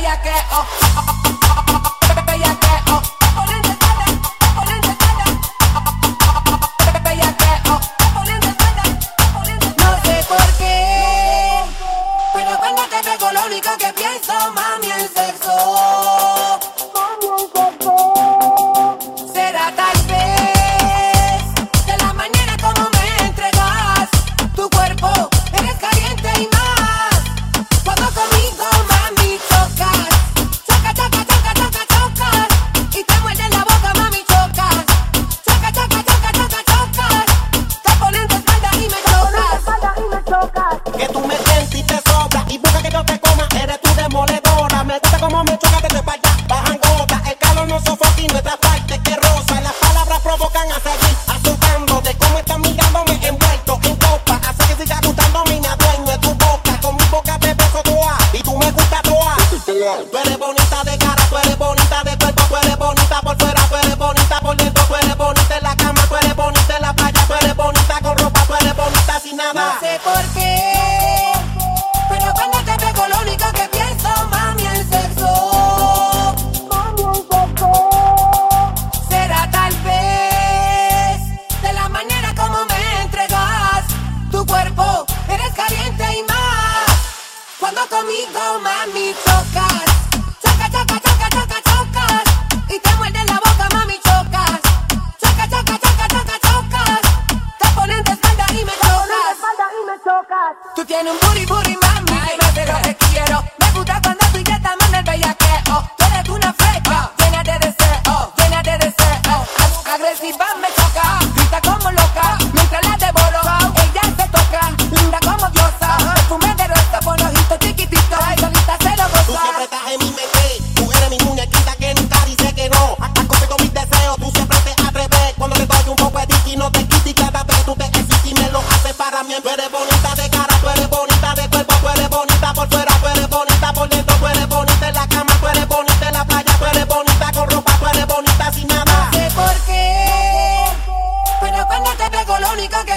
bellaqueo. Oh, oh, oh, Pero cuando conmigo, mami, tocas. Choca, choca, choca, choca, chocas. Y te muerde la boca, mami, chocas. Choca, choca, choca, choca, chocas. Te ponen de espalda y me chocas. Espalda y me chocas. Tú tienes un booty, booty,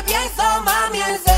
travieso, mami, el